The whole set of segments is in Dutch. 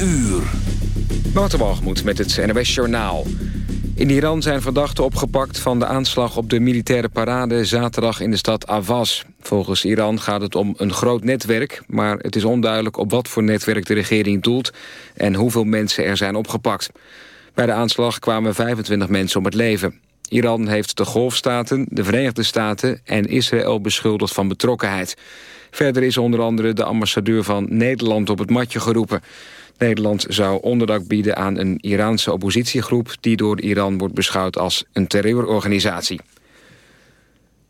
uur. Waterwalgemoed met het NOS Journaal. In Iran zijn verdachten opgepakt van de aanslag op de militaire parade... zaterdag in de stad Avaz. Volgens Iran gaat het om een groot netwerk... maar het is onduidelijk op wat voor netwerk de regering doelt... en hoeveel mensen er zijn opgepakt. Bij de aanslag kwamen 25 mensen om het leven. Iran heeft de Golfstaten, de Verenigde Staten en Israël beschuldigd van betrokkenheid. Verder is onder andere de ambassadeur van Nederland op het matje geroepen. Nederland zou onderdak bieden aan een Iraanse oppositiegroep... die door Iran wordt beschouwd als een terreurorganisatie.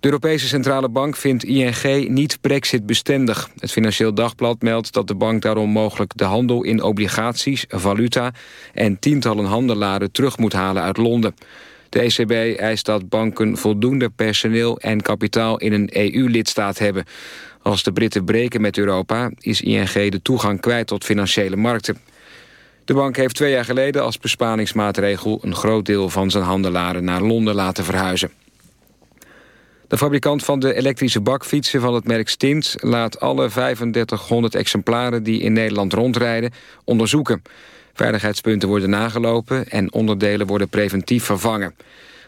De Europese Centrale Bank vindt ING niet brexit-bestendig. Het Financieel Dagblad meldt dat de bank daarom mogelijk... de handel in obligaties, valuta en tientallen handelaren terug moet halen uit Londen. De ECB eist dat banken voldoende personeel en kapitaal in een EU-lidstaat hebben. Als de Britten breken met Europa is ING de toegang kwijt tot financiële markten. De bank heeft twee jaar geleden als besparingsmaatregel... een groot deel van zijn handelaren naar Londen laten verhuizen. De fabrikant van de elektrische bakfietsen van het merk Stint... laat alle 3500 exemplaren die in Nederland rondrijden onderzoeken. Veiligheidspunten worden nagelopen en onderdelen worden preventief vervangen.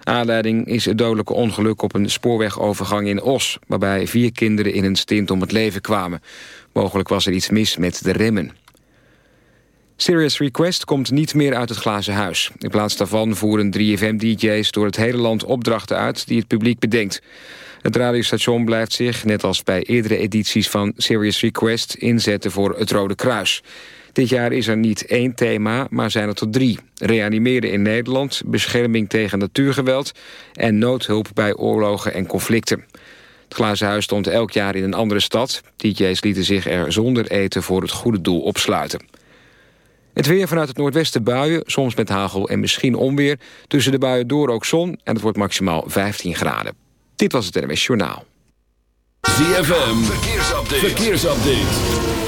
Aanleiding is het dodelijke ongeluk op een spoorwegovergang in Os... waarbij vier kinderen in een stint om het leven kwamen. Mogelijk was er iets mis met de remmen. Serious Request komt niet meer uit het glazen huis. In plaats daarvan voeren 3FM-dj's door het hele land opdrachten uit... die het publiek bedenkt. Het radiostation blijft zich, net als bij eerdere edities van Serious Request... inzetten voor het Rode Kruis. Dit jaar is er niet één thema, maar zijn er tot drie. Reanimeren in Nederland, bescherming tegen natuurgeweld... en noodhulp bij oorlogen en conflicten. Het glazen huis stond elk jaar in een andere stad. DJ's lieten zich er zonder eten voor het goede doel opsluiten. Het weer vanuit het noordwesten buien, soms met hagel en misschien onweer. Tussen de buien door ook zon en het wordt maximaal 15 graden. Dit was het NWS Journaal. ZFM, verkeersupdate. verkeersupdate.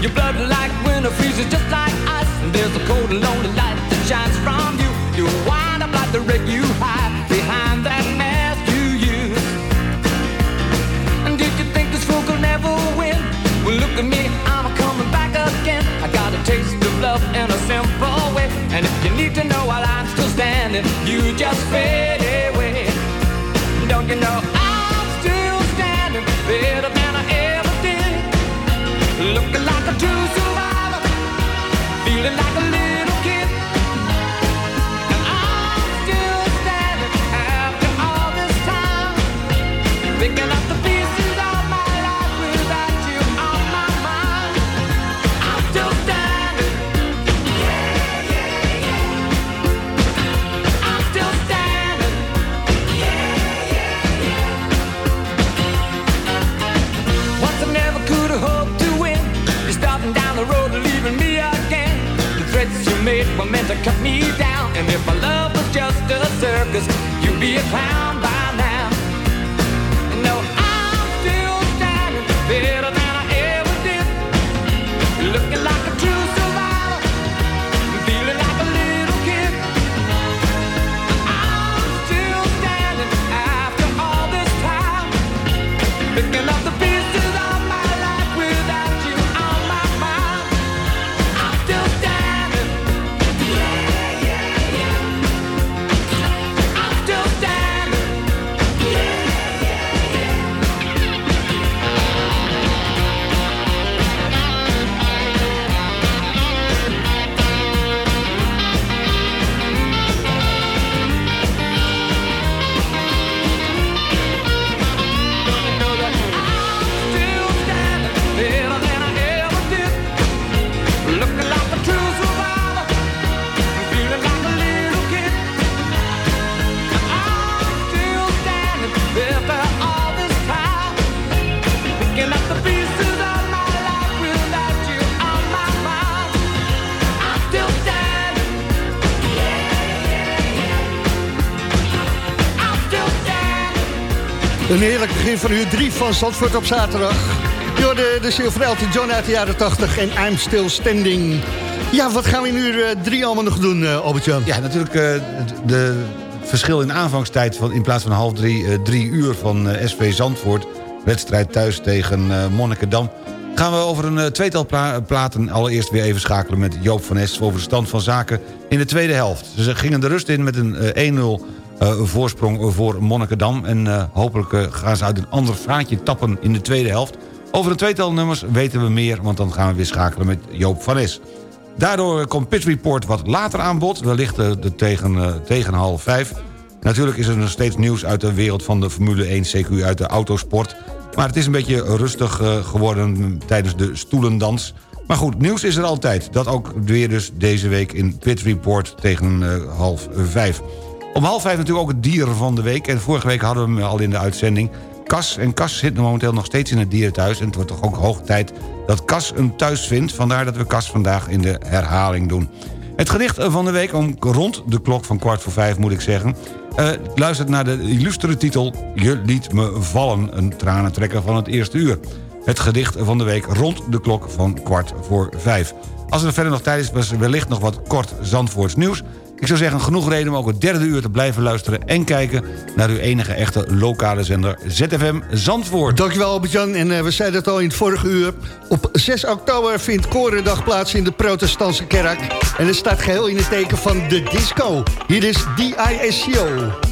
Your blood like winter freezes just like ice. And there's a cold and lonely light that shines from Een heerlijk begin van uur 3 van Zandvoort op zaterdag. Door de, de Silver Elton John uit de jaren 80 en I'm Still Standing. Ja, wat gaan we in uur 3 allemaal nog doen, uh, Albert-Jan? Ja, natuurlijk uh, de verschil in aanvangstijd... Van, in plaats van half drie, drie uur van SV Zandvoort. Wedstrijd thuis tegen Monnikendam. Gaan we over een tweetal pla platen allereerst weer even schakelen... met Joop van Es over de stand van zaken in de tweede helft. Ze gingen de rust in met een 1-0 uh, voorsprong voor Monnikendam. En uh, hopelijk uh, gaan ze uit een ander vaatje tappen in de tweede helft. Over een tweetal nummers weten we meer, want dan gaan we weer schakelen met Joop van Es. Daardoor komt Pit Report wat later aan bod, wellicht de tegen, tegen half vijf. Natuurlijk is er nog steeds nieuws uit de wereld van de Formule 1, CQ uit de autosport. Maar het is een beetje rustig geworden tijdens de stoelendans. Maar goed, nieuws is er altijd. Dat ook weer dus deze week in Pit Report tegen half vijf. Om half vijf natuurlijk ook het dier van de week. En vorige week hadden we hem al in de uitzending. Kas. En Kas zit momenteel nog steeds in het dierenthuis. En het wordt toch ook hoog tijd dat Kas een thuis vindt. Vandaar dat we Kas vandaag in de herhaling doen. Het gedicht van de week, om rond de klok van kwart voor vijf moet ik zeggen... Uh, luistert naar de illustere titel... Je liet me vallen, een tranentrekker van het eerste uur. Het gedicht van de week rond de klok van kwart voor vijf. Als er verder nog tijd is, was wellicht nog wat kort Zandvoorts nieuws... Ik zou zeggen, genoeg reden om ook het derde uur te blijven luisteren... en kijken naar uw enige echte lokale zender ZFM Zandvoort. Dankjewel Albert-Jan. En uh, we zeiden het al in het vorige uur. Op 6 oktober vindt Korendag plaats in de protestantse kerk. En het staat geheel in het teken van de disco. Hier is DISCO.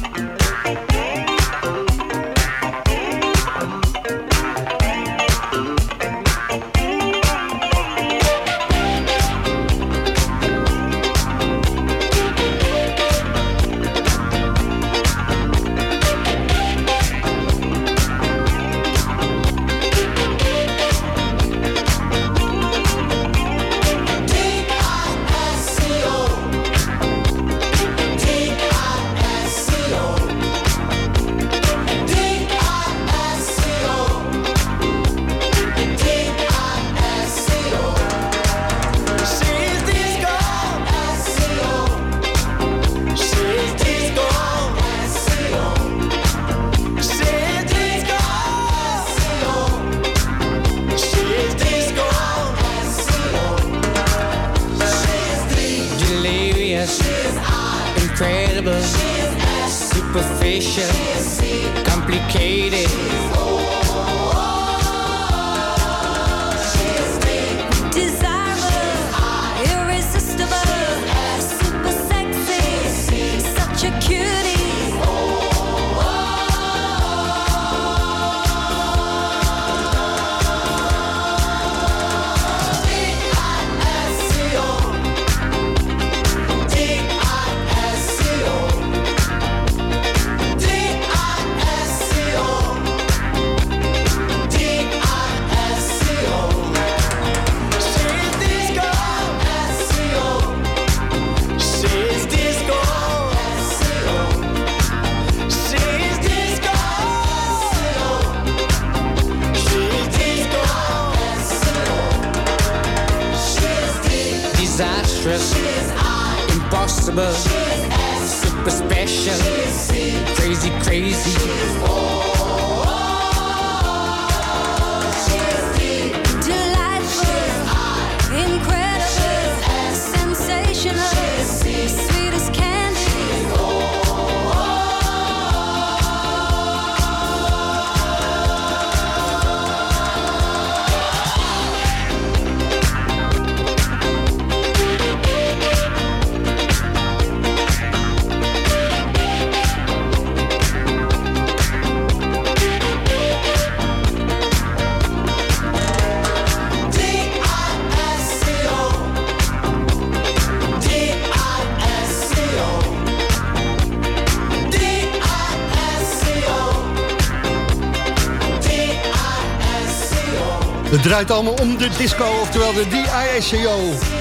Draait allemaal om de disco, oftewel de DISCO.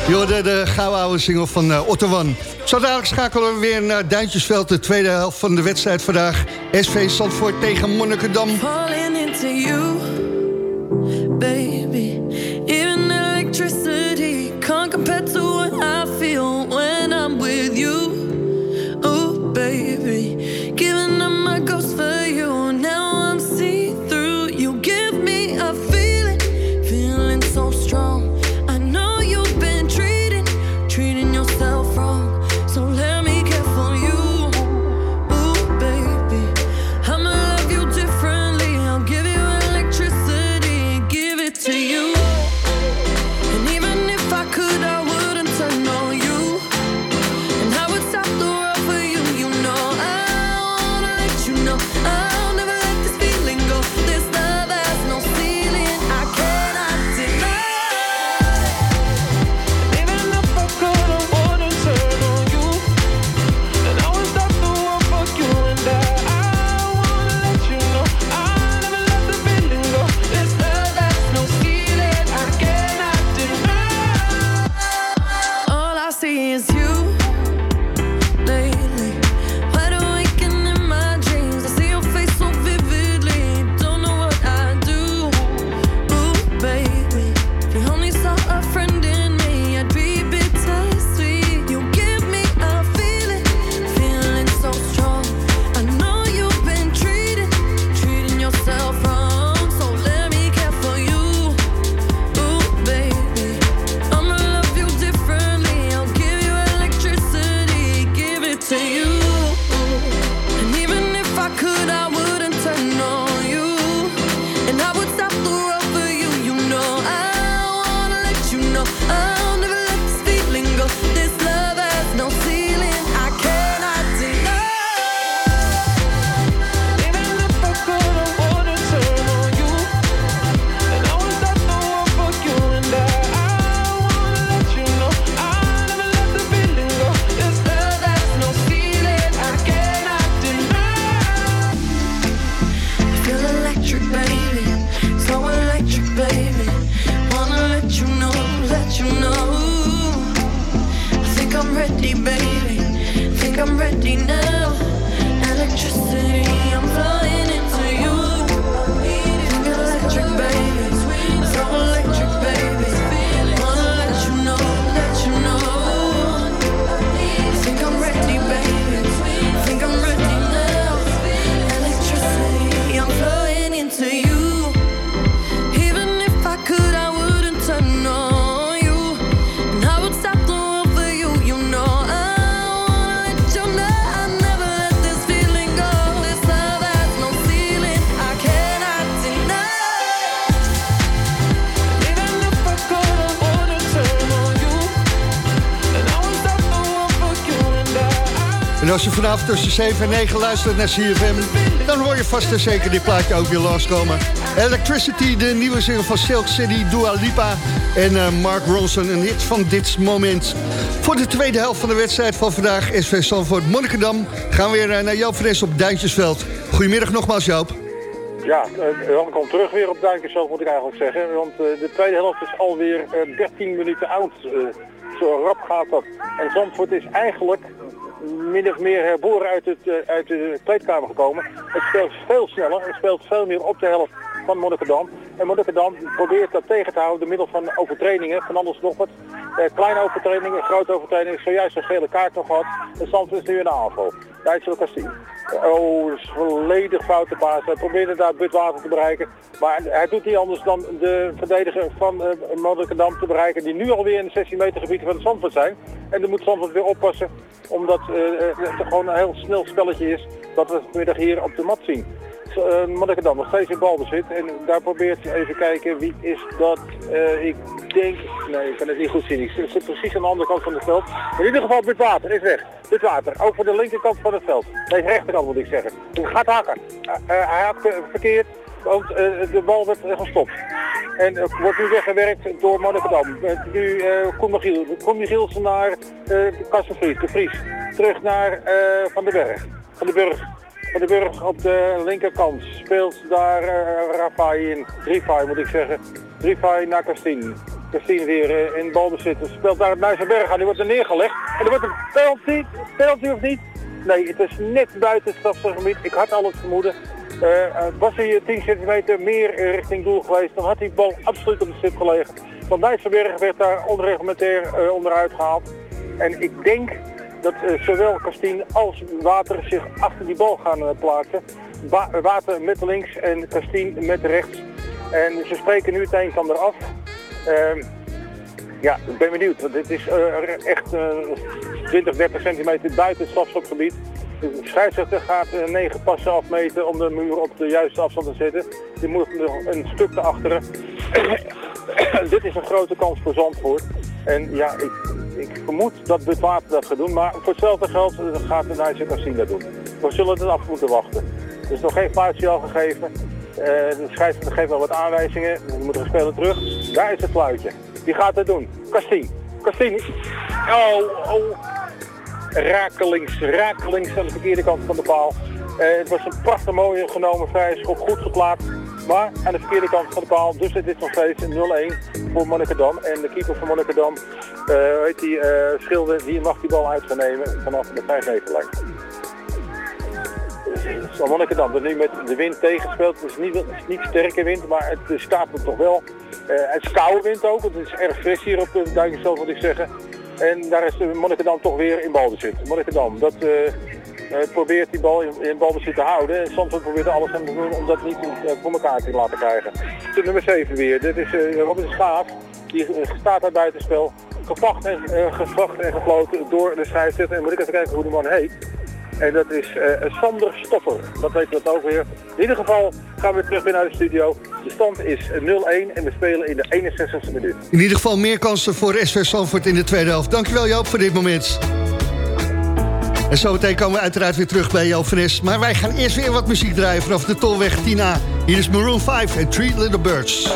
Je de, de gouden oude single van uh, Otto One. Zo dadelijk schakelen we weer naar Duintjesveld, de tweede helft van de wedstrijd vandaag. SV Zandvoort tegen Monnikendam. Vanavond tussen 7 en 9 luistert naar CFM... dan hoor je vast en zeker dit plaatje ook weer langskomen. Electricity, de nieuwe single van Silk City, Dua Lipa... en eh, Mark Ronson, een hit van dit moment. Voor de tweede helft van de wedstrijd van vandaag... SV Sanford Monnikendam gaan we weer eh, naar Joop Fres op Duintjesveld. Goedemiddag nogmaals, Joop. Ja, eh, welkom terug weer op Duinkersveld moet ik eigenlijk zeggen. Want de tweede helft is alweer eh, 13 minuten oud. Zo rap gaat dat. En Zandvoort is eigenlijk min of meer herboren uit, het, eh, uit de kleedkamer gekomen. Het speelt veel sneller, het speelt veel meer op de helft van Monnikendam. En Monnikendam probeert dat tegen te houden door middel van overtredingen, van alles nog wat. Eh, kleine overtredingen, grote overtredingen, zojuist een gele kaart nog gehad. En Zandvoort is nu in de aanval. Is Kastien. Oh, is volledig foute paas. Hij probeerde daar Butwater te bereiken. Maar hij doet niet anders dan de verdediger van uh, te bereiken. Die nu alweer in de 16 meter gebied van Zandvoort zijn. En dan moet Zandvoort weer oppassen. Omdat eh, eh, het gewoon een heel snel spelletje is. Dat we vanmiddag hier op de mat zien. Uh, Monnikendam nog steeds in balbezit. En daar probeert hij even kijken wie is dat. Eh, ik denk, nee ik kan het niet goed zien. Ik zit precies aan de andere kant van het veld. In ieder geval Butwater is weg. Butwater, ook voor de linkerkant van het veld. Nee, rechterkant moet ik zeggen. Hij gaat hakken. Eh, eh, hij eh, verkeerd. Want eh, de bal werd eh, gestopt. En eh, wordt nu weggewerkt door Monnikendam. Eh, nu eh Michiel. Koen Michielsen naar uh, de Vries. Terug naar eh, Van den Berg. Van den Burg. Den Burg op de linkerkant. Speelt daar uh, Rafai in. Rifai moet ik zeggen. Rifai naar Kastien. Kastien weer uh, in balbezit. Speelt daar het Nijsselberg aan. Die wordt er neergelegd. En er wordt een penalty. Penalty of niet? Nee, het is net buiten het. Ik had al het vermoeden. Uh, was hij 10 centimeter meer richting doel geweest, dan had die bal absoluut op de stip gelegen. Van Dijsselberg werd daar onreglementair onderuit gehaald. En ik denk dat zowel Kastien als Water zich achter die bal gaan plaatsen. Wa Water met links en Kastien met rechts. En ze spreken nu het een van eraf. Ehm, ja, ik ben benieuwd. Want dit is echt 20, 30 centimeter buiten het strafschopgebied. De scheidsrechter gaat uh, negen passen afmeten om de muur op de juiste afstand te zetten. Die moet nog een stuk te achteren. Dit is een grote kans voor Zandvoort. En ja, ik, ik vermoed dat Butwater dat gaat doen. Maar voor hetzelfde geld gaat de Nijse dat doen. We zullen het af moeten wachten. Er is nog geen fluitje al gegeven. Uh, de scheidsrechter geeft wel wat aanwijzingen. We moeten de speler terug. Daar is het fluitje. Wie gaat het doen? Castien. Castien. Oh, oh rakelings, rakelings aan de verkeerde kant van de paal. Uh, het was een prachtig mooie genomen vrije schop, goed geplaatst. Maar aan de verkeerde kant van de paal, dus het is nog steeds 0-1 voor Monnikendam. En de keeper van Monnikendam, uh, heet die, uh, Schilder, die mag die bal uit gaan nemen vanaf de 5 meter lijn. Zo Monnikendam, dat nu met de wind tegenspeelt. Het is niet, het niet sterke wind, maar het staat er toch wel. het is koude wind ook, want het is erg fris hier op de Duinkenstel, moet ik zeggen. En daar is Monnikendam toch weer in balbezit. Monnikendam, dat probeert die bal in, in balbezit te houden. En soms probeert alles aan te doen om dat niet uh, voor elkaar te laten krijgen. De nummer 7 weer. Dit is uh, Robin Schaaf. Die staat daar buitenspel. Gevacht en, gevacht en gefloten door de scheidsrechter. En moet ik even kijken hoe die man heet. En dat is Sander Stoffer. Dat weet dat ook weer. In ieder geval gaan we terug weer naar de studio. De stand is 0-1 en we spelen in de 61ste minuut. In ieder geval meer kansen voor SV Sanford in de tweede helft. Dankjewel Joop voor dit moment. En zometeen komen we uiteraard weer terug bij Fres. Maar wij gaan eerst weer wat muziek draaien vanaf de Tolweg 10A. Hier is Maroon 5 en Three Little Birds.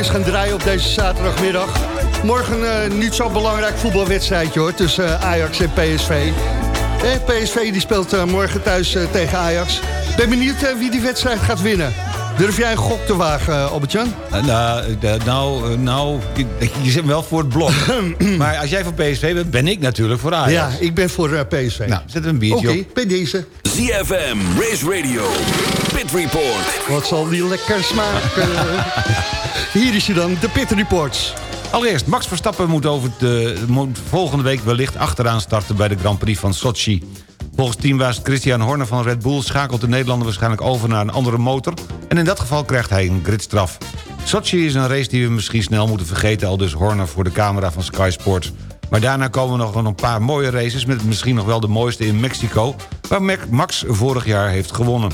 Eens gaan draaien op deze zaterdagmiddag. Morgen eh, niet zo'n belangrijk voetbalwedstrijdje hoor, tussen eh, Ajax en PSV. Eh, PSV die speelt eh, morgen thuis tegen Ajax. Ben benieuwd wie die wedstrijd gaat winnen. Durf jij een gok te wagen, uh, Albert-Jan? Nou, nou, nou, je, je zit me wel voor het blok. maar als jij voor PSV bent, ben ik natuurlijk voor Ajax. Ja, ik ben voor PSV. Nou, zet een biertje Oké, op. bij deze. ZFM, Race Radio, Pit Report. Wat zal die lekker smaken? Hier is hij dan, de Pit Reports. Allereerst, Max Verstappen moet, over de, moet volgende week wellicht achteraan starten... bij de Grand Prix van Sochi. Volgens teambaas Christian Horner van Red Bull... schakelt de Nederlander waarschijnlijk over naar een andere motor... en in dat geval krijgt hij een gridstraf. Sochi is een race die we misschien snel moeten vergeten... al dus Horner voor de camera van Sky Sports. Maar daarna komen nog een paar mooie races... met misschien nog wel de mooiste in Mexico... waar Max vorig jaar heeft gewonnen.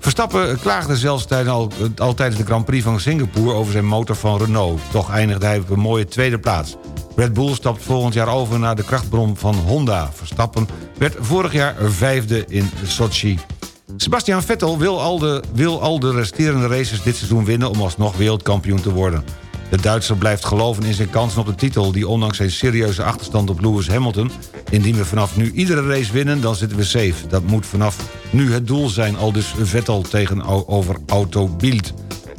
Verstappen klaagde zelfs tijdens al tijdens de Grand Prix van Singapore... over zijn motor van Renault. Toch eindigde hij op een mooie tweede plaats. Red Bull stapt volgend jaar over naar de krachtbron van Honda. Verstappen werd vorig jaar vijfde in Sochi. Sebastian Vettel wil al, de, wil al de resterende races dit seizoen winnen... om alsnog wereldkampioen te worden. De Duitser blijft geloven in zijn kansen op de titel... die ondanks zijn serieuze achterstand op Lewis Hamilton... indien we vanaf nu iedere race winnen, dan zitten we safe. Dat moet vanaf nu het doel zijn, al dus Vettel tegenover Auto Bild.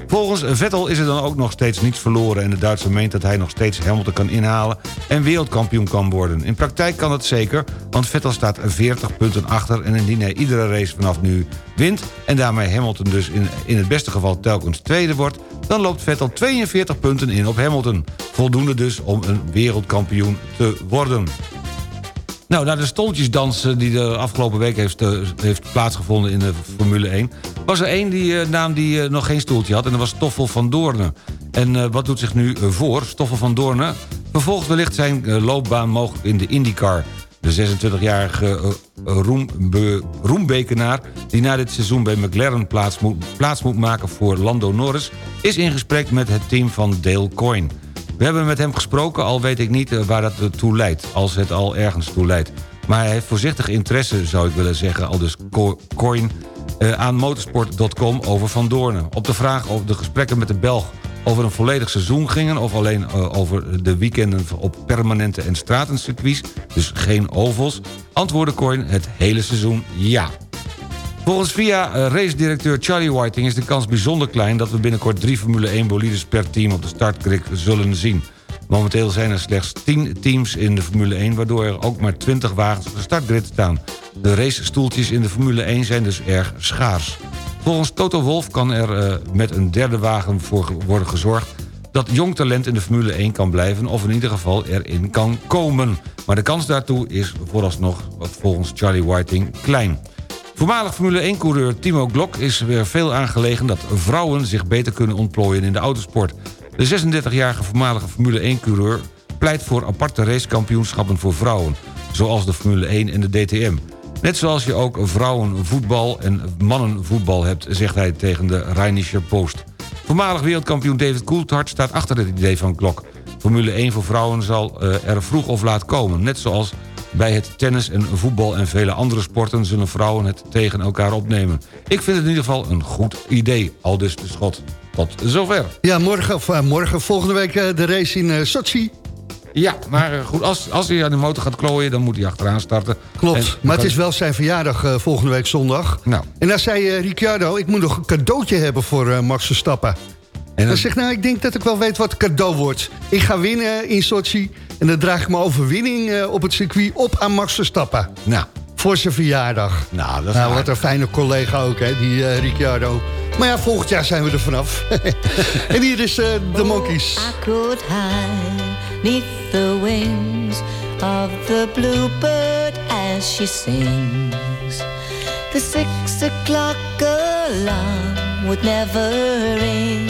Volgens Vettel is er dan ook nog steeds niets verloren... en de Duitser meent dat hij nog steeds Hamilton kan inhalen... en wereldkampioen kan worden. In praktijk kan dat zeker, want Vettel staat 40 punten achter... en indien hij iedere race vanaf nu wint... en daarmee Hamilton dus in, in het beste geval telkens tweede wordt... dan loopt Vettel 42 punten in op Hamilton. Voldoende dus om een wereldkampioen te worden. Nou, na de stoeltjesdans eh, die de afgelopen week heeft, eh, heeft plaatsgevonden in de Formule 1... was er één die, eh, naam die nog geen stoeltje had en dat was Stoffel van Doornen. En wat doet zich nu voor? Stoffel van Doornen vervolgt wellicht zijn loopbaan mogelijk in de IndyCar. De 26-jarige eh, Roembe- Roembekenaar... die na dit seizoen bij McLaren plaats moet, plaats moet maken voor Lando Norris... is in gesprek met het team van Dale Coyne. We hebben met hem gesproken, al weet ik niet eh, waar dat eh, toe leidt... als het al ergens toe leidt. Maar hij heeft voorzichtig interesse, zou ik willen zeggen... al dus Co- Coyne eh, aan motorsport.com over Van Doornen. Op de vraag of de gesprekken met de Belg over een volledig seizoen gingen... of alleen over de weekenden op permanente en stratencircuits... dus geen ovals, antwoordde Coyne het hele seizoen ja. Volgens VIA eh, race-directeur Charlie Whiting is de kans bijzonder klein... dat we binnenkort drie Formule 1 bolides per team op de startgrid zullen zien. Momenteel zijn er slechts 10 teams in de Formule 1... waardoor er ook maar 20 wagens op de startgrid staan. De racestoeltjes in de Formule 1 zijn dus erg schaars. Volgens Toto Wolff kan er eh, met een derde wagen voor worden gezorgd... dat jong talent in de Formule 1 kan blijven... of in ieder geval erin kan komen. Maar de kans daartoe is vooralsnog volgens Charlie Whiting klein. Voormalig Formule 1-coureur Timo Glock is weer veel aangelegen... dat vrouwen zich beter kunnen ontplooien in de autosport. De 36-jarige voormalige Formule 1-coureur pleit voor aparte racekampioenschappen voor vrouwen... zoals de Formule 1 en de DTM. Net zoals je ook vrouwenvoetbal en mannenvoetbal hebt... zegt hij tegen de Rheinische Post. Voormalig wereldkampioen David Coulthard staat achter het idee van Glock. Formule 1 voor vrouwen zal eh, er vroeg of laat komen. Net zoals bij het tennis en voetbal en vele andere sporten... zullen vrouwen het tegen elkaar opnemen. Ik vind het in ieder geval een goed idee. Al dus de schot. Tot zover. Ja, morgen, of, eh, morgen volgende week eh, de race in eh, Sochi. Ja, maar goed, als, als hij aan de motor gaat klooien... dan moet hij achteraan starten. Klopt, En- maar het is wel zijn verjaardag volgende week zondag. Nou. En dan zei eh, Ricciardo, ik moet nog een cadeautje hebben voor eh, Max Verstappen. En dan, zegt, nou, ik denk dat ik wel weet wat het cadeau wordt. Ik ga winnen in Sochi en dan draag ik mijn overwinning eh, op het circuit op aan Max Verstappen. nou, Voor zijn verjaardag. nou, dat is Nou, wat een fijne collega ook, hè, die eh, Ricciardo. Maar ja, volgend jaar zijn we er vanaf. en hier is eh, de Monkeys. I could hide neath the wings of the bluebird as she sings. The six o'clock alarm would never ring,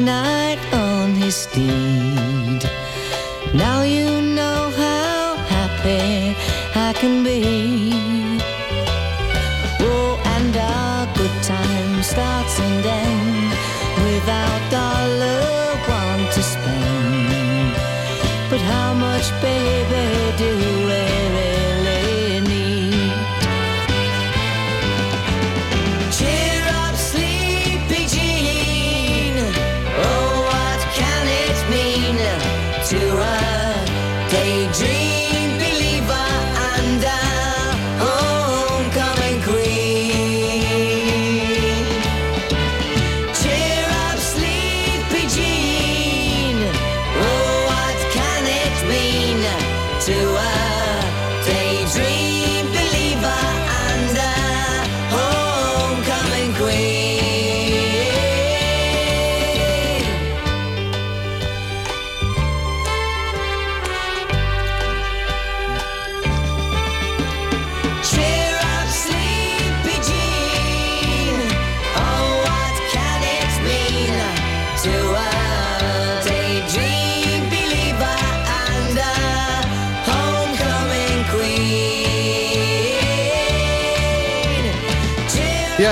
Knight on his steed. Now you know how happy I can be.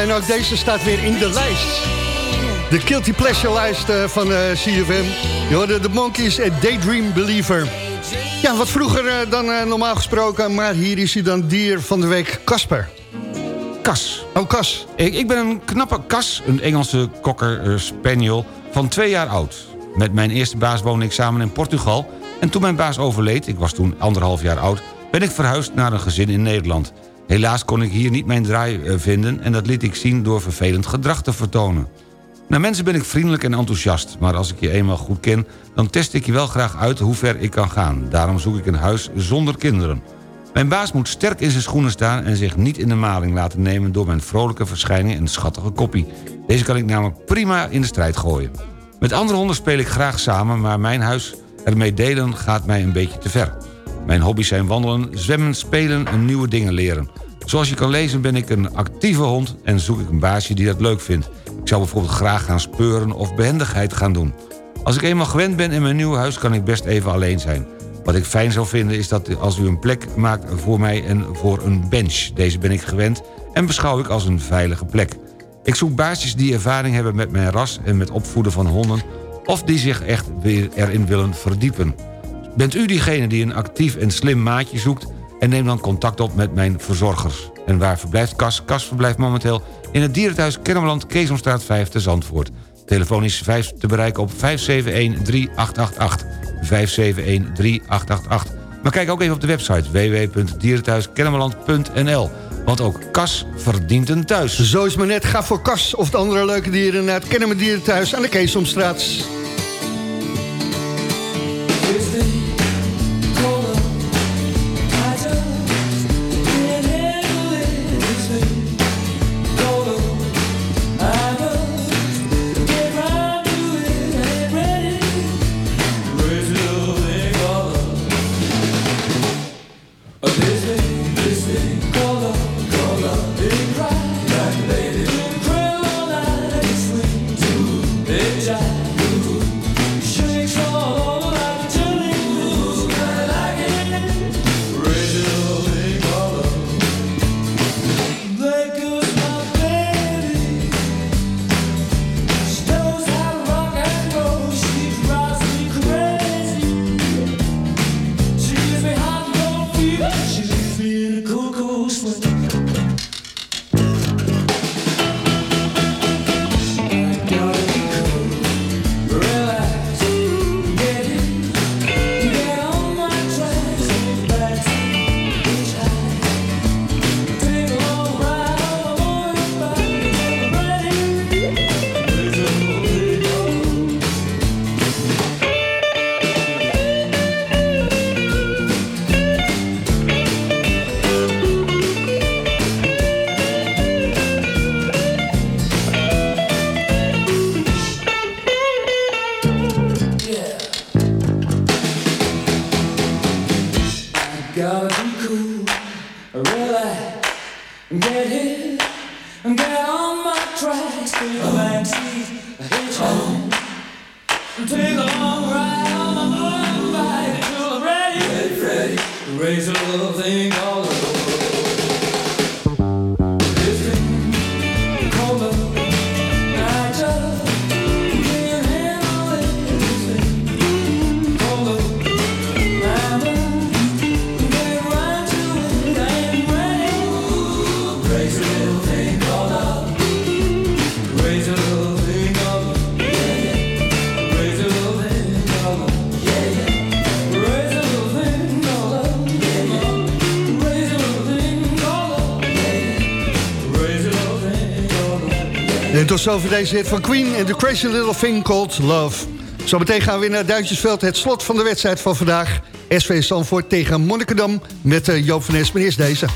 En ook deze staat weer in de lijst. De Guilty Pleasure lijst eh, van eh, CFM. Je hoorde de Monkeys en Daydream Believer. Ja, wat vroeger eh, dan normaal gesproken, maar hier is hij dan dier van de week, Casper. Kas. Oh, Kas. Ik, ik ben een knappe Kas, een Engelse cocker eh, spaniel van twee jaar oud. Met mijn eerste baas woonde ik samen in Portugal... en toen mijn baas overleed, ik was toen anderhalf jaar oud... ben ik verhuisd naar een gezin in Nederland. Helaas kon ik hier niet mijn draai eh, vinden... en dat liet ik zien door vervelend gedrag te vertonen. Naar mensen ben ik vriendelijk en enthousiast... maar als ik je eenmaal goed ken... dan test ik je wel graag uit hoe ver ik kan gaan. Daarom zoek ik een huis zonder kinderen. Mijn baas moet sterk in zijn schoenen staan... en zich niet in de maling laten nemen... door mijn vrolijke verschijning en schattige koppie. Deze kan ik namelijk prima in de strijd gooien. Met andere honden speel ik graag samen... maar mijn huis ermee delen gaat mij een beetje te ver. Mijn hobby's zijn wandelen, zwemmen, spelen en nieuwe dingen leren. Zoals je kan lezen ben ik een actieve hond... en zoek ik een baasje die dat leuk vindt. Ik zou bijvoorbeeld graag gaan speuren of behendigheid gaan doen. Als ik eenmaal gewend ben in mijn nieuwe huis... kan ik best even alleen zijn. Wat ik fijn zou vinden is dat als u een plek maakt voor mij en voor een bench. Deze ben ik gewend en beschouw ik als een veilige plek. Ik zoek baasjes die ervaring hebben met mijn ras en met opvoeden van honden... of die zich echt weer erin willen verdiepen. Bent u diegene die een actief en slim maatje zoekt... en neem dan contact op met mijn verzorgers. En waar verblijft Kas? Kas verblijft momenteel in het dierenthuis Kennemerland... Keesomstraat 5 te Zandvoort. Telefoon is 5 te bereiken op 571-3888. 571-3888. Maar kijk ook even op de website www.dierenthuiskennemerland.nl. Want ook Kas verdient een thuis. Zo is maar net. Ga voor Kas of de andere leuke dieren naar het Kennemer Dierenthuis aan de Keesomstraat. tot zover deze hit van Queen en The Crazy Little Thing Called Love. Zometeen gaan we naar Duitsersveld, het slot van de wedstrijd van vandaag. SV Sanford tegen Monnikendam met eh, Joop van Es. Meneer is deze.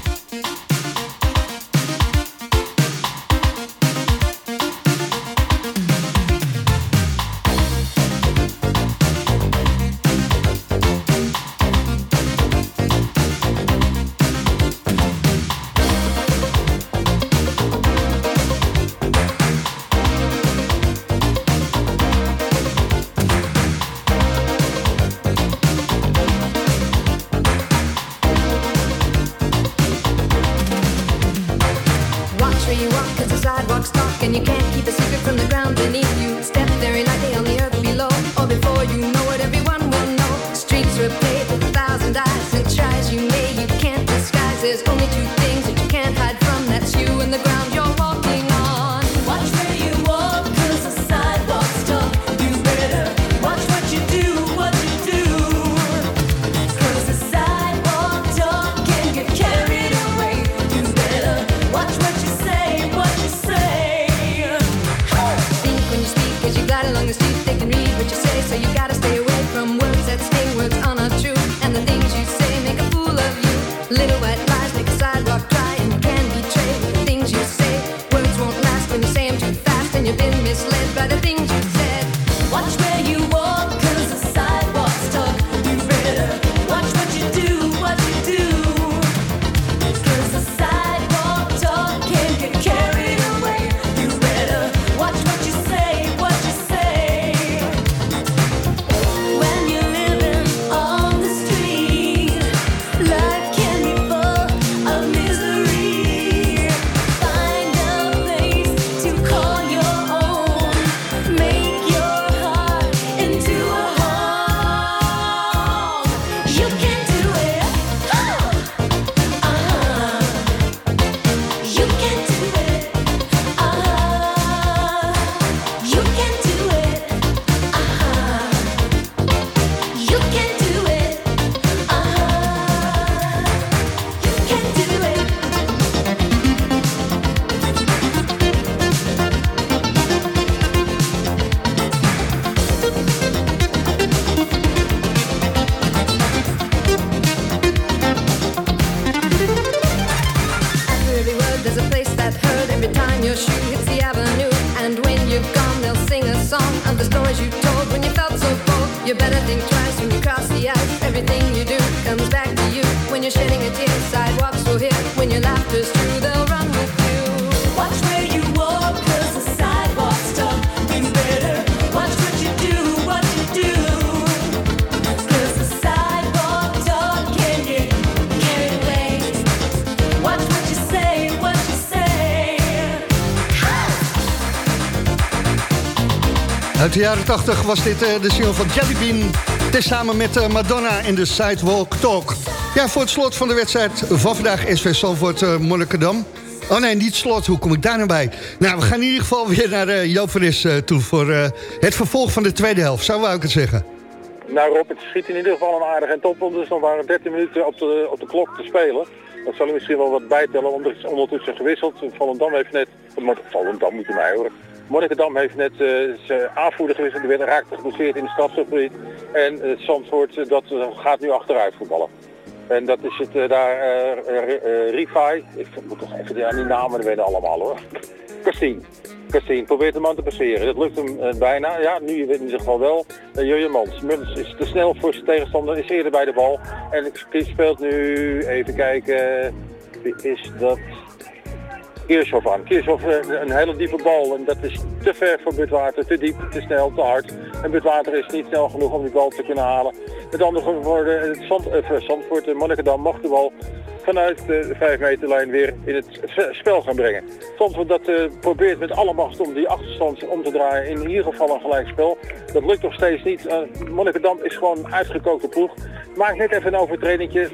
In de jaren 80 was dit eh, de single van Jelly Bean. Tezamen met eh, Madonna in de Sidewalk Talk. Ja, voor het slot van de wedstrijd van vandaag SV Salvoort eh, Monnikendam. Oh nee, niet slot. Hoe kom ik daar nou bij? Nou, we gaan in ieder geval weer naar uh, Joop toe... voor het vervolg van de tweede helft, zou wou ik het zeggen. Nou Rob, het schiet in ieder geval een aardig en top. Dus nog waren 13 minuten op de, op de klok te spelen. Dat zal ik misschien wel wat bijtellen. Ondertussen gewisseld. Vallendam heeft net... Maar van moet moeten mij horen. Monnikendam heeft net eh, zijn aanvoerder gewisseld. Die raakte geblesseerd in de stadsgebied. En het Zandvoort eh, dat, gaat nu achteruit voetballen. En dat is het daar, refai. Ik moet toch even aan die namen weten allemaal hoor. Kerstien. Kerstien probeert de man te passeren. Dat lukt hem bijna. Ja, nu in ieder geval wel. Uh, Jurjemans. Muns is te snel voor zijn tegenstander. Is eerder bij de bal. En speelt nu, even kijken, wie is dat? Kirchhoff aan. Kirchhoff eh, een hele diepe bal en dat is te ver voor Butwater, te diep, te snel, te hard. En Butwater is niet snel genoeg om die bal te kunnen halen. Met andere woorden, het Zand, eh, Zandvoort en Monnikendam mag de bal vanuit de 5 meterlijn weer in het spel gaan brengen. Zandvoort dat eh, probeert met alle macht om die achterstand om te draaien. In ieder geval een gelijkspel. Dat lukt nog steeds niet. Uh, Monnikendam is gewoon een uitgekookte ploeg. Maakt net even een overtredingje.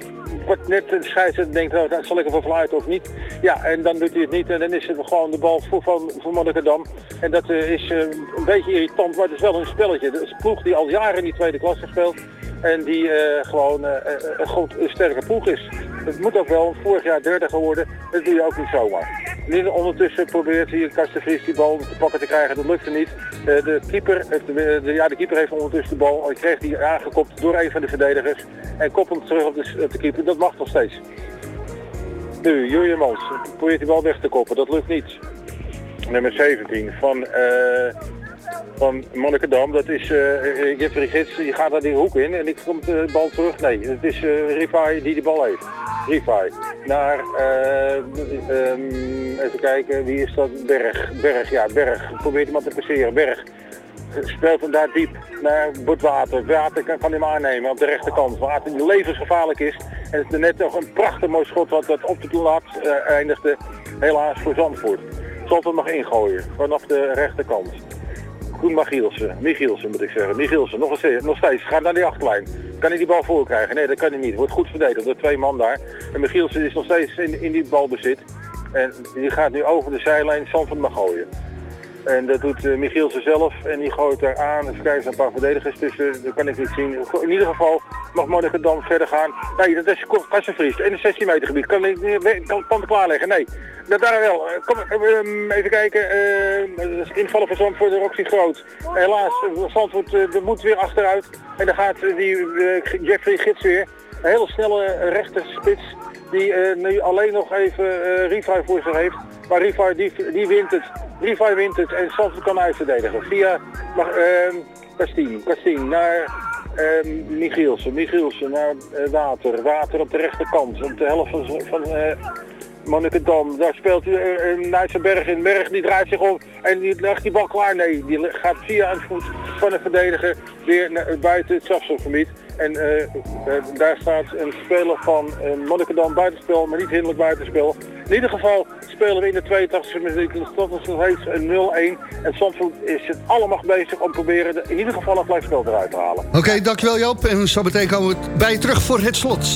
Wordt net een scheidsrechter denkt, dat zal ik ervan fluiten of niet. Ja, en dan doet hij het niet. En dan is het gewoon de bal voor, van, voor Monnikendam. En dat eh, is eh, een beetje irritant, maar het is wel een spelletje. Het is een ploeg die al jaren in die tweede klasse speelt. En die eh, gewoon een, goed, sterke ploeg is. Het moet ook wel, vorig jaar derde geworden. Dat doe je ook niet zomaar. Nu ondertussen probeert hier Kastenvries die bal te pakken te krijgen. Dat lukte niet. Eh, de, keeper, heeft de, ja, de keeper heeft ondertussen de bal. Hij kreeg die aangekopt door een van de verdedigers. En hem terug op de, keeper. Dat mag nog steeds. Nu, Jurjen Mans probeert die bal weg te koppen. Dat lukt niet. Nummer 17 van, eh van Monnikendam. Dat is eh Jeffrey Gits. Die gaat daar die hoek in en ik komt de bal terug. Nee, het is eh Rifai die de bal heeft. Rifai. Naar, eh, ehm, even kijken, wie is dat? Berg. Berg, ja, Berg. Probeert hem te passeren. Berg. Speelt hem daar diep naar Botwater. Water kan, kan hem aannemen op de rechterkant. Water levensgevaarlijk is. En het is net nog een prachtig mooi schot wat dat op de laat eh, eindigde. Helaas voor Zandvoort. Zandvoort mag ingooien vanaf de rechterkant. Koen Michielsen, Michielsen moet ik zeggen. Michielsen, nog, eens, nog steeds, gaat naar die achterlijn. Kan hij die bal voorkrijgen? Nee, dat kan hij niet. Wordt goed verdedigd door twee man daar. En Michielsen is nog steeds in, in die balbezit. En die gaat nu over de zijlijn Zandvoort mag gooien. En dat doet uh, Michielsen zelf en die gooit daar aan. Er zijn een paar verdedigers tussen, dat kan ik niet zien. In ieder geval mag Monnikendam verder gaan. Nee, dat is Kassenvries, in het 16 meter gebied. Kan ik kan, het klaarleggen? Nee, dat daar wel. Uh, kom, uh, even kijken, uh, invallen van er ook niet groot. Helaas, Zandvoort uh, moet weer achteruit. En dan gaat die Jeffrey Gids weer. Een hele snelle rechter spits die nu alleen nog even uh, voor zich heeft. Maar Rifai die, die wint het. Rifai wint het en Zandvoort kan uitverdedigen. Via uh, Castien. Castien naar uh, Michielsen. Michielsen naar uh, Water. Water op de rechterkant. Op de helft van, van uh. Daar speelt uh, Nijtsenberg in. Berg die draait zich om en die legt die bal klaar. Nee, die gaat via een voet van de verdediger weer naar, buiten het strafschopgebied. En uh, uh, daar staat een speler van uh, Monnikendam buitenspel, maar niet hinderlijk buitenspel. In ieder geval spelen we in de 82e minuut. Dat is nog steeds een 0-1. En Zandvoort is het allemaal bezig om proberen in ieder geval een gelijkspel eruit te halen. Oké, dankjewel Joop. En zo meteen komen we bij je terug voor het slot.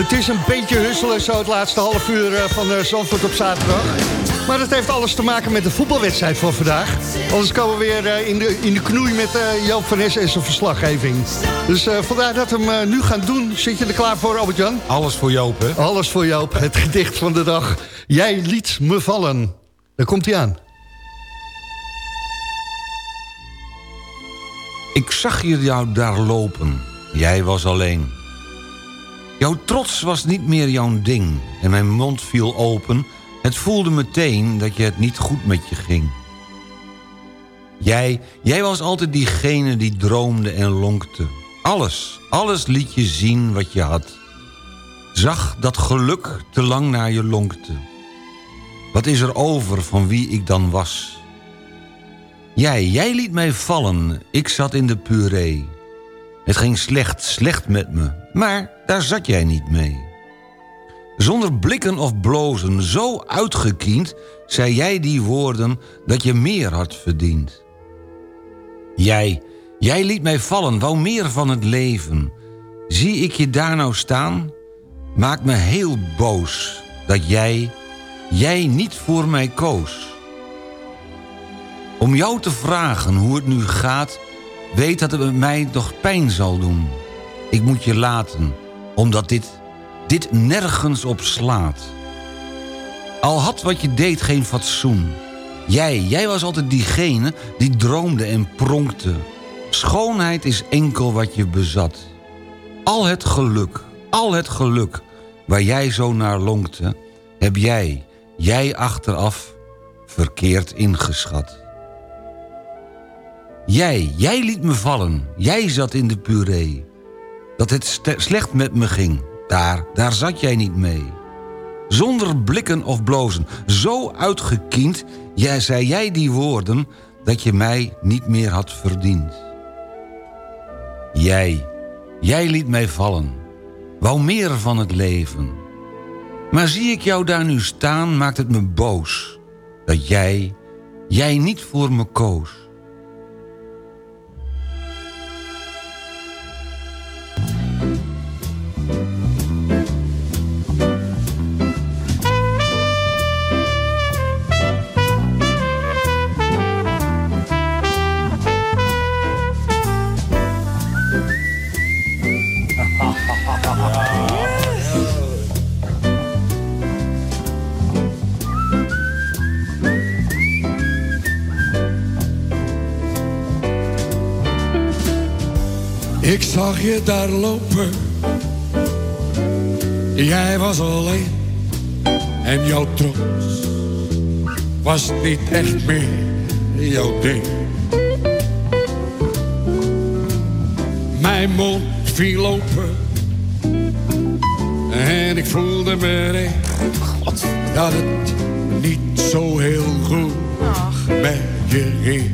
Het is een beetje husselen zo het laatste half uur eh, van uh, Zandvoort op zaterdag. Maar dat heeft alles te maken met de voetbalwedstrijd van vandaag. Anders komen we weer uh, in, de, in de knoei met uh, Joop van Nes en zijn verslaggeving. Dus vandaar dat we hem nu gaan doen. Zit je er klaar voor, Albert-Jan? Alles voor Joop, hè? Alles voor Joop, het gedicht van de dag. Jij liet me vallen. Daar komt hij aan. Ik zag je jou daar lopen. Jij was alleen. Jouw trots was niet meer jouw ding. En mijn mond viel open. Het voelde meteen dat je het niet goed met je ging. Jij, jij was altijd diegene die droomde en lonkte. Alles, alles liet je zien wat je had. Zag dat geluk te lang naar je lonkte. Wat is er over van wie ik dan was? Jij, jij liet mij vallen, ik zat in de puree. Het ging slecht, slecht met me, maar daar zat jij niet mee. Zonder blikken of blozen, zo uitgekiend... zei jij die woorden dat je meer had verdiend. Jij, jij liet mij vallen, wou meer van het leven. Zie ik je daar nou staan? Maak me heel boos dat jij, jij niet voor mij koos. Om jou te vragen hoe het nu gaat... weet dat het mij toch pijn zal doen. Ik moet je laten, omdat dit, dit nergens op slaat. Al had wat je deed geen fatsoen. Jij, jij was altijd diegene die droomde en pronkte. Schoonheid is enkel wat je bezat. Al het geluk, al het geluk waar jij zo naar lonkte... heb jij, jij achteraf, verkeerd ingeschat. Jij, jij liet me vallen. Jij zat in de puree. Dat het slecht met me ging. Daar, daar zat jij niet mee. Zonder blikken of blozen. Zo uitgekiend jij, zei jij die woorden... dat je mij niet meer had verdiend. Jij, jij liet mij vallen. Wou meer van het leven. Maar zie ik jou daar nu staan, maakt het me boos. Dat jij, jij niet voor me koos. Je daar lopen. Jij was alleen. En jouw trots was niet echt meer jouw ding. Mijn mond viel open. En ik voelde me God, dat het niet zo heel goed met je ging.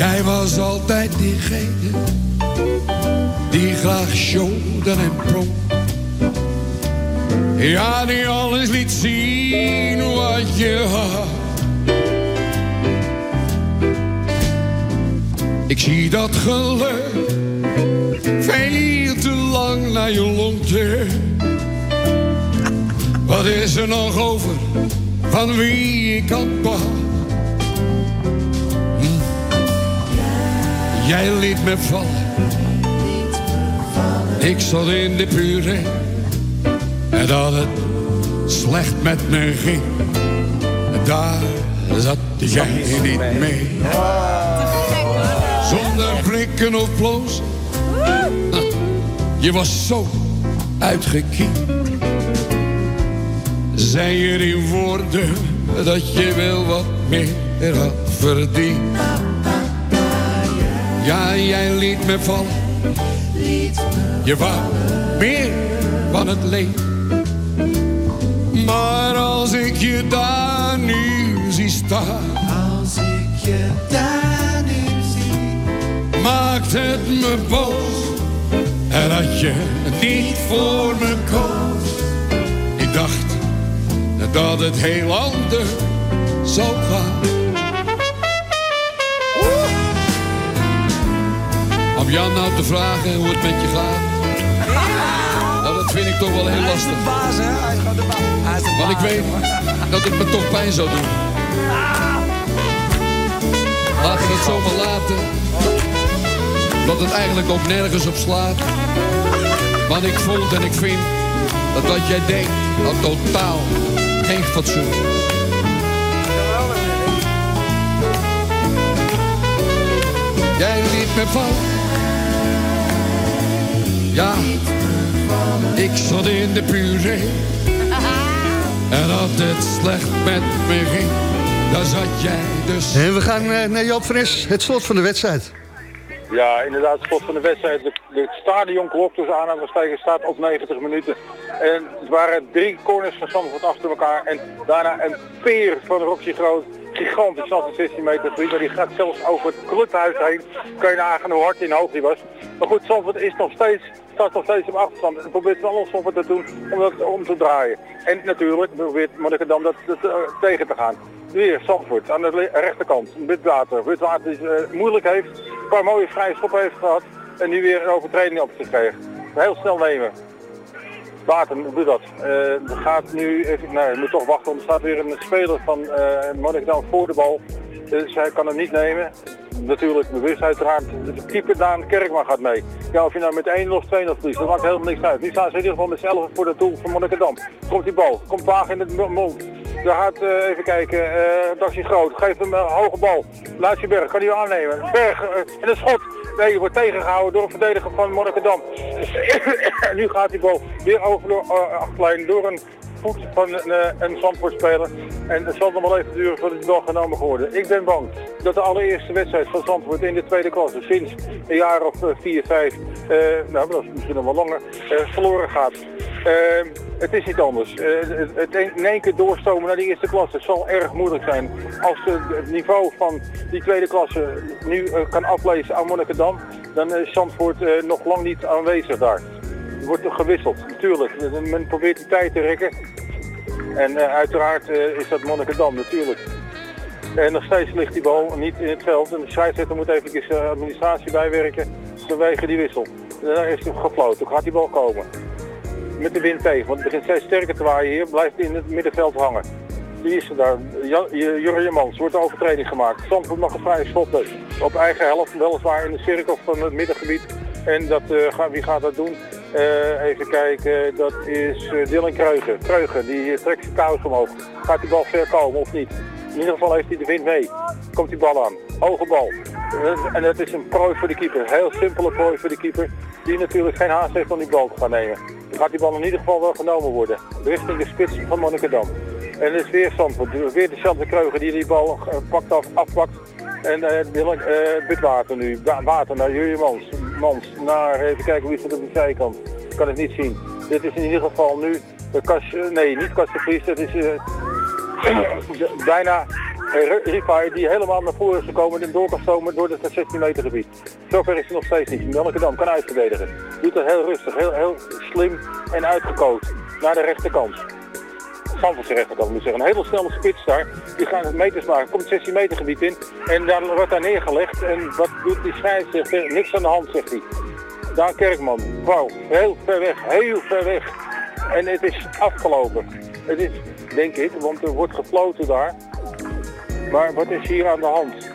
Jij was altijd diegene die graag showde en prong. Ja, die alles liet zien wat je had. Ik zie dat geluk veel te lang naar je lonkte. Wat is er nog over van wie ik had gehad? Jij liet me vallen. Ik zat in de puree. En dat het slecht met me ging. Daar zat jij niet mee. Zonder blikken of bloos. Je was zo uitgekiend. Zei je in woorden dat je wel wat meer had verdiend. Ja, jij liet me vallen. Je wou meer van het leven. Maar als ik je daar nu zie staan. Als ik je daar nu zie. Maakt het me boos. En dat je niet voor me koos. Ik dacht dat het heel anders zou gaan. Om Jan nou te vragen hoe het met je gaat. Nou, dat vind ik toch wel heel lastig. baas, hè? Hij is gewoon de baas. Hij is de Want ik weet dat het me toch pijn zou doen. Laten we het zo maar laten. Dat het eigenlijk ook nergens op slaat. Want ik vond en ik vind dat wat jij deed had totaal geen fatsoen. Jij liet me vallen. Ja, ik zat in de puree. En als het slecht met me ging, dan zat jij dus. En we gaan eh, naar Joop Es, het slot van de wedstrijd. Ja, inderdaad, het slot van de wedstrijd. De, de stadionklok tussen aanhalingstekens staat op 90 minuten. En het waren drie corners van Zandvoort achter elkaar. En daarna een peer van Roxy Groot. Gigantisch, een 16 meter drie. Maar die gaat zelfs over het clubhuis heen. Kan je nagaan hoe hard in hoog die was. Maar goed, Zandvoort is nog steeds, staat nog steeds op achterstand. En probeert van alles Zandvoort te doen om dat om te draaien. En natuurlijk probeert Monnikendam dat, dat eh, tegen te gaan. Weer Zandvoort aan de rechterkant. Witwater. Witwater die het moeilijk heeft. Een paar mooie vrije schoppen heeft gehad. En nu weer een overtreding op zich kreeg. Heel snel nemen. Water, doe dat. Eh gaat nu, even, nee, je moet toch wachten, want er staat weer een speler van eh Monnikendam voor de bal. Dus hij kan hem niet nemen. Natuurlijk bewust uiteraard. De keeper Daan Kerkman gaat mee. Ja, of je nou met 1 of 2 of verliest, dat maakt helemaal niks uit. Nu staan ze in ieder geval met z'n voor het doel van Monnikendam. Komt die bal, komt Wagen in het mond. Daar gaat, eh, even kijken, eh Daxie Groot. Geeft hem een hoge bal. Laat je Berg, kan hij aannemen. Berg, eh, en een schot. Nee, wordt tegengehouden door een verdediger van Monnikendam. en nu gaat die bal weer over de eh, achterlijn door een voet van een, eh, een Zandvoort-speler. En het zal nog wel even duren voordat die bal genomen gaat worden. Ik ben bang dat de allereerste wedstrijd van Zandvoort in de tweede klasse sinds een jaar of eh, vier, vijf, eh, nou dat is misschien nog wel langer, eh, verloren gaat. Eh, het is niet anders. Eh, het, in één keer doorstomen naar die eerste klasse zal erg moeilijk zijn. Als het niveau van die tweede klasse nu eh, kan aflezen aan Monnikendam, dan is Zandvoort eh, nog lang niet aanwezig daar. Wordt gewisseld, natuurlijk. Men probeert die tijd te rekken. En eh, uiteraard eh, is dat Monnikendam, natuurlijk. En nog steeds ligt die bal niet in het veld. En de scheidsrechter moet even de administratie bijwerken vanwege die wissel. Daar is hij gefloten. Gaat die bal komen. Met de wind tegen, want het begint steeds sterker te waaien hier. Blijft in het middenveld hangen. Die is er daar. Jurjen Mans wordt de overtreding gemaakt. Zandvoort mag een vrije schoppen op eigen helft. Weliswaar in de cirkel van het middengebied. En dat, eh, wie gaat dat doen? Eh, even kijken, dat is eh, Dylan Kreugen. Kreugen, die eh, trekt zijn kous omhoog. Gaat die bal ver komen of niet? In ieder geval heeft hij de wind mee. Komt die bal aan. Hoge bal. En dat is een prooi voor de keeper. Heel simpele prooi voor de keeper. Die natuurlijk geen haast heeft om die bal te gaan nemen. Gaat die bal in ieder geval wel genomen worden. Richting de spits van Monnikendam. En het is weer. Weer dezelfde Kreugen die die bal pakt af, afpakt. En eh Dylan- eh, Bitwater nu. Wa- Water naar Jurje Mans. Mans naar, even kijken wie er op de zijkant. Ik kan het niet zien. Dit is in ieder geval nu de Kas, eh, nee niet Kas. Dat is eh, bijna eh, Rifai die helemaal naar voren is gekomen en door kan stomen door het 16 meter gebied. Zover is hij nog steeds niet. Melkedam kan uitverdedigen. Doet het heel rustig, heel, heel slim en uitgekookt naar de rechterkant. Zandvoortse rechterkant moet ik zeggen. Een hele snelle spits daar. Die het meters maken. Komt het 16 meter gebied in. En dan wordt daar neergelegd. En wat doet die scheidsrechter? Niks aan de hand, zegt hij. Daan Kerkman. Wauw, heel ver weg. Heel ver weg. En het is afgelopen. Het is, denk ik, want er wordt gefloten daar. Maar wat is hier aan de hand?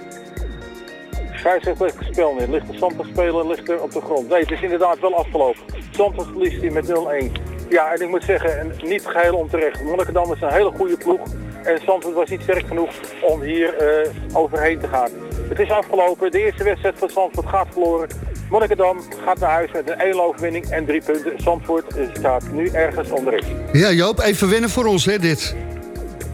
Scheidsrechter legt het spel neer. Ligt de Santos-speler ligt er op de grond. Nee, het is inderdaad wel afgelopen. Santos verliest hier met 0-1. Ja, en ik moet zeggen, en niet geheel onterecht. Monnikendam is een hele goede ploeg. En Santos was niet sterk genoeg om hier eh, overheen te gaan. Het is afgelopen. De eerste wedstrijd van Zandvoort gaat verloren. Monnikendam gaat naar huis met een 1 overwinning en drie punten. Zandvoort staat nu ergens onderin. Ja, Joop, even winnen voor ons, hè, dit.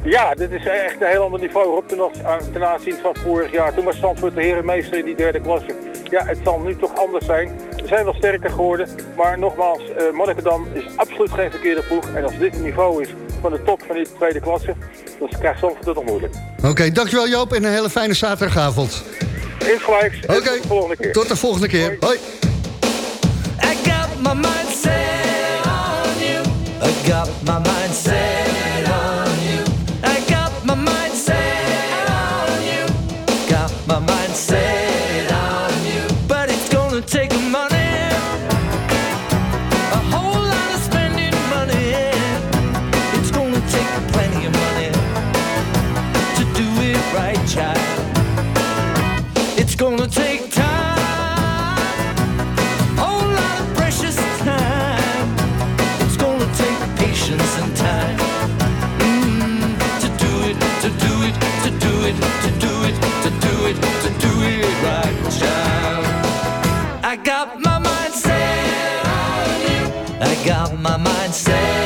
Ja, dit is echt een heel ander niveau op ten, op- ten aanzien van vorig jaar. Toen was Zandvoort de herenmeester in die derde klasse. Ja, het zal nu toch anders zijn. We zijn wel sterker geworden, maar nogmaals, eh Monnikendam is absoluut geen verkeerde ploeg. En als dit het niveau is van de top van die tweede klasse, dan krijgt Zandvoort het nog moeilijk. Oké, dankjewel Joop en een hele fijne zaterdagavond. Insgelijks, en Oké, tot de volgende keer. Tot de volgende keer. Hoi. I got my mind set on you. I got my mind set on you. say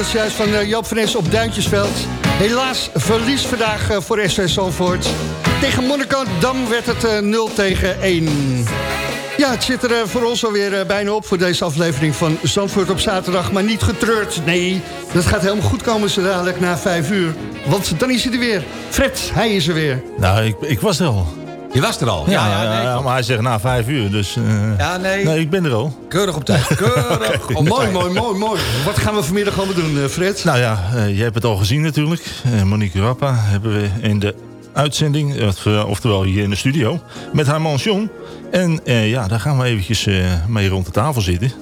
Hoorden het juist van eh, Joop op Duintjesveld. Helaas verlies vandaag eh, voor SV Zandvoort. Tegen Monnikendam werd het eh, 0 tegen 1. Ja, het zit er eh, voor ons alweer eh, bijna op voor deze aflevering van Zandvoort op zaterdag. Maar niet getreurd, nee. Dat gaat helemaal goed komen zo dadelijk na 5 uur. Want dan is hij er weer. Fred, hij is er weer. Nou, ik, ik was er al. Je was er al? Ja, Ja, ja, nee, ja, maar hij zegt na vijf uur, dus... eh, Ja, nee. Nee, ik ben er al. Keurig op tijd. Keurig op Mooi, tijd. mooi, mooi, mooi. Wat gaan we vanmiddag allemaal doen, eh, Fred? Nou ja, eh, je hebt het al gezien natuurlijk. Monique Rappa hebben we in de uitzending, of, oftewel hier in de studio, met haar man John. En ja, daar gaan we eventjes mee rond de tafel zitten.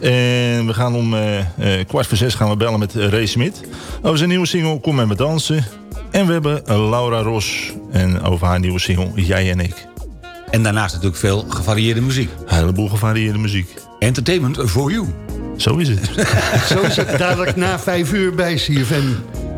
En we gaan om kwart voor zes gaan we bellen met Ray Smit. Over zijn nieuwe single Kom met me dansen. En we hebben Laura Ros en over haar nieuwe single Jij en ik. En daarnaast natuurlijk veel gevarieerde muziek. Een heleboel gevarieerde muziek. Entertainment for you. Zo is het. Zo is het dadelijk na 5 uur bij CFM.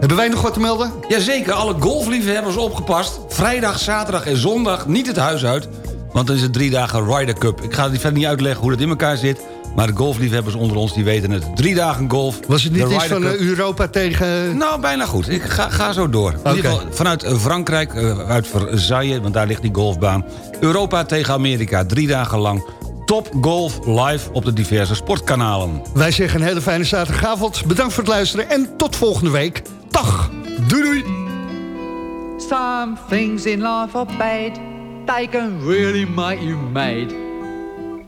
Hebben wij nog wat te melden? Jazeker, alle golfliefhebbers opgepast. Vrijdag, zaterdag en zondag niet het huis uit. Want dan is het drie dagen Ryder Cup. Ik ga het verder niet uitleggen hoe dat in elkaar zit. Maar de golfliefhebbers onder ons die weten het. Drie dagen golf. Was het niet iets van Cup. eh, Europa tegen... Nou, bijna goed. Ik ga, ga zo door. In Oké. ieder geval vanuit eh, Frankrijk, eh, uit Versailles, want daar ligt die golfbaan. Europa tegen Amerika, drie dagen lang. Top golf live op de diverse sportkanalen. Wij zeggen een hele fijne zaterdagavond. Bedankt voor het luisteren en tot volgende week. Dag. Doei doei. Some things in life are bad, they can really make you mad.